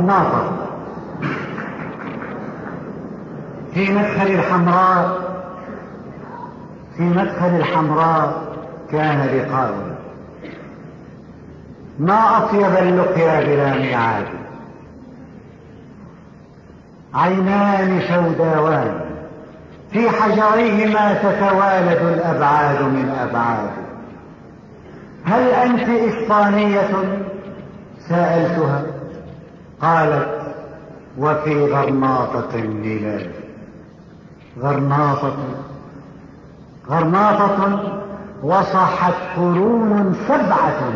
غرناطة في مدخل الحمراء في مدخل الحمراء كان لقاء. ما أطيب اللقيا بلا ميعاد. عينان سوداوان في حجريهما تتوالد الأبعاد من أبعاد. هل أنت إسبانية؟ سألتها. قالت وفي غرناطة الميلاد غرناطة غرناطة وصحت قرون سبعة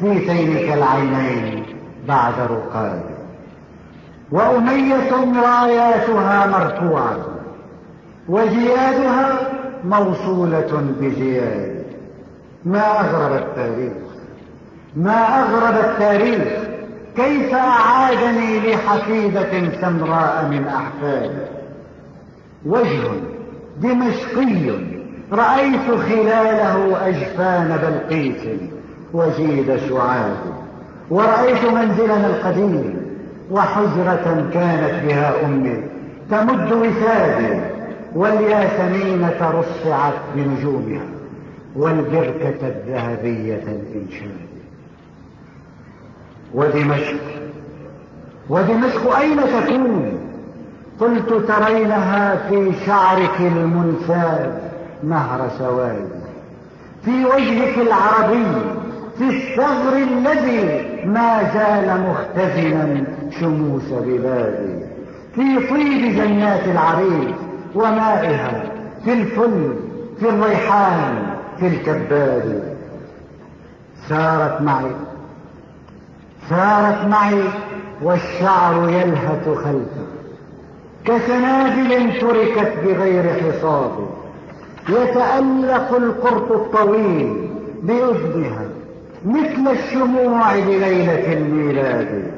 في تلك العينين بعد رقاد. وأمية راياتها مرفوعة وجيادها موصولة بجياد. ما أغرب التاريخ ما أغرب التاريخ كيف أعادني لحفيدة سمراء من أحفاد؟ وجه دمشقي رأيت خلاله أجفان بلقيس وجيد سعاد ورأيت منزلنا القديم وحجرة كانت بها أمي تمد وسادي والياسمين ترصعت بنجومها والبركة الذهبية الإنشاد. ودمشق. ودمشق أين تكون؟ قلت ترينها في شعرك المنساب نهر سواد. في وجهك العربي في الثغر الذي ما زال مختزنا شموس بلادي في طيب جنات العريش ومائها في الفل في الريحان في الكباد. سارت معي سارت معي والشعر يلهث خلفه كسنابل تركت بغير حصاد يتألق القرط الطويل بأذنها مثل الشموع بليلة الميلاد.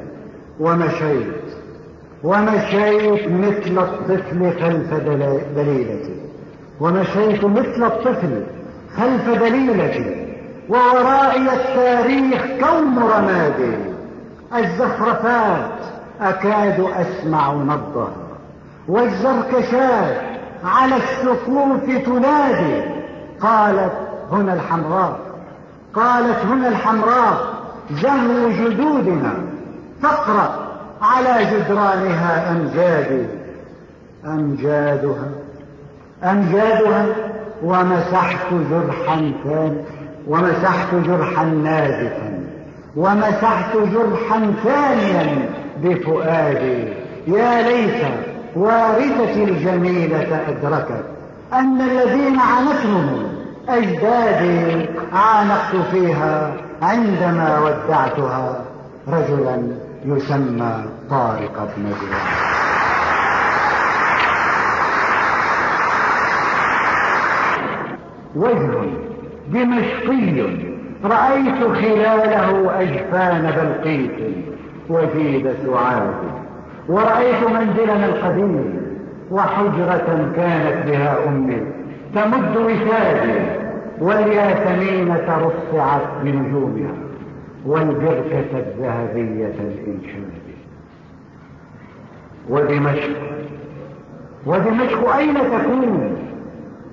ومشيت ومشيت مثل الطفل خلف دليلتي. ومشيت مثل الطفل خلف دليلتي. وورائي التاريخ كوم رمادي. الزخرفات أكاد أسمع نبضها والزركشات على السقوف تنادي. قالت هنا الحمراء قالت هنا الحمراء زهو جدودنا فاقرأ على جدرانها أمجادي. أمجادها أمجادها ومسحت جرحا ثاني ومسحت جرحا نازفا. ومسحت جرحا ثانيا بفؤادي. يا ليت وارثتي الجميلة أدركت أن الذين عنتهم أجدادي عانقت فيها عندما ودعتها رجلا يسمى طارق بن زياد. وجه دمشقي رأيت خلاله أجفان بلقيس وجيد سعاد. ورأيت منزلنا القديم وحجرة كانت بها أمي تمد وسادي والياسمين ترصعت بنجومها والبركة الذهبية الإنشاد. ودمشق ودمشق أين تكون؟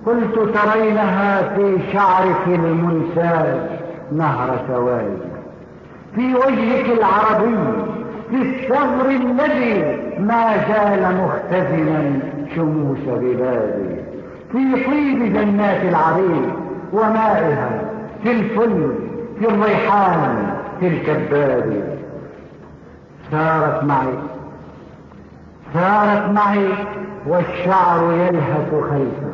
قلت ترينها في شعرك المنساب نهر سواد في وجهك العربي في الثغر الذي ما زال مختزنا شموس بلادي. في طيب جنات العريق ومائها في الفل في الريحان في الكباد سارت معي سارت معي والشعر يلهث خلفه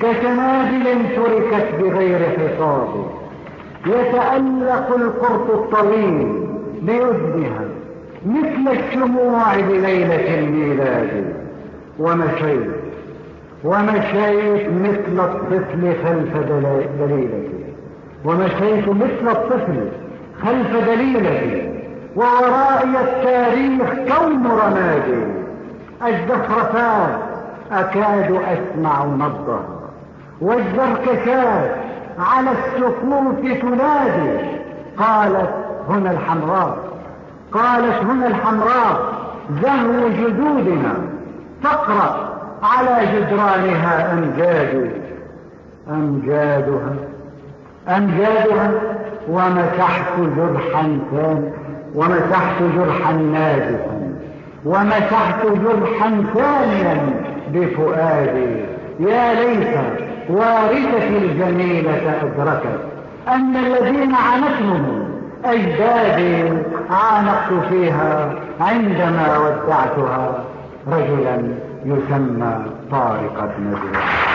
كسنابل تركت بغير حصاد يتألق القرط الطويل بأذنها مثل الشموع بليلة الميلاد. ومشيت ومشيت مثل الطفل خلف دليلتي ومشيت مثل الطفل خلف دليلتي وورائي التاريخ كون رمادي. الزخرفات أكاد أسمع نبضها. والزركشات على السقوف تنادي. قالت هنا الحمراء. قالت هنا الحمراء زهو جدودنا تقرأ على جدرانها أمجاد أمجادها. أمجادها. ومسحت جرحا ثاني ومسحت جرحا نازفا ومسحت جرحا ثانيا بفؤادي. يا ليت وارثتي الجميلة أدركت أن الذين عنتهم أجدادي عانقت فيها عندما ودعتها رجلا يسمى طارق بن زياد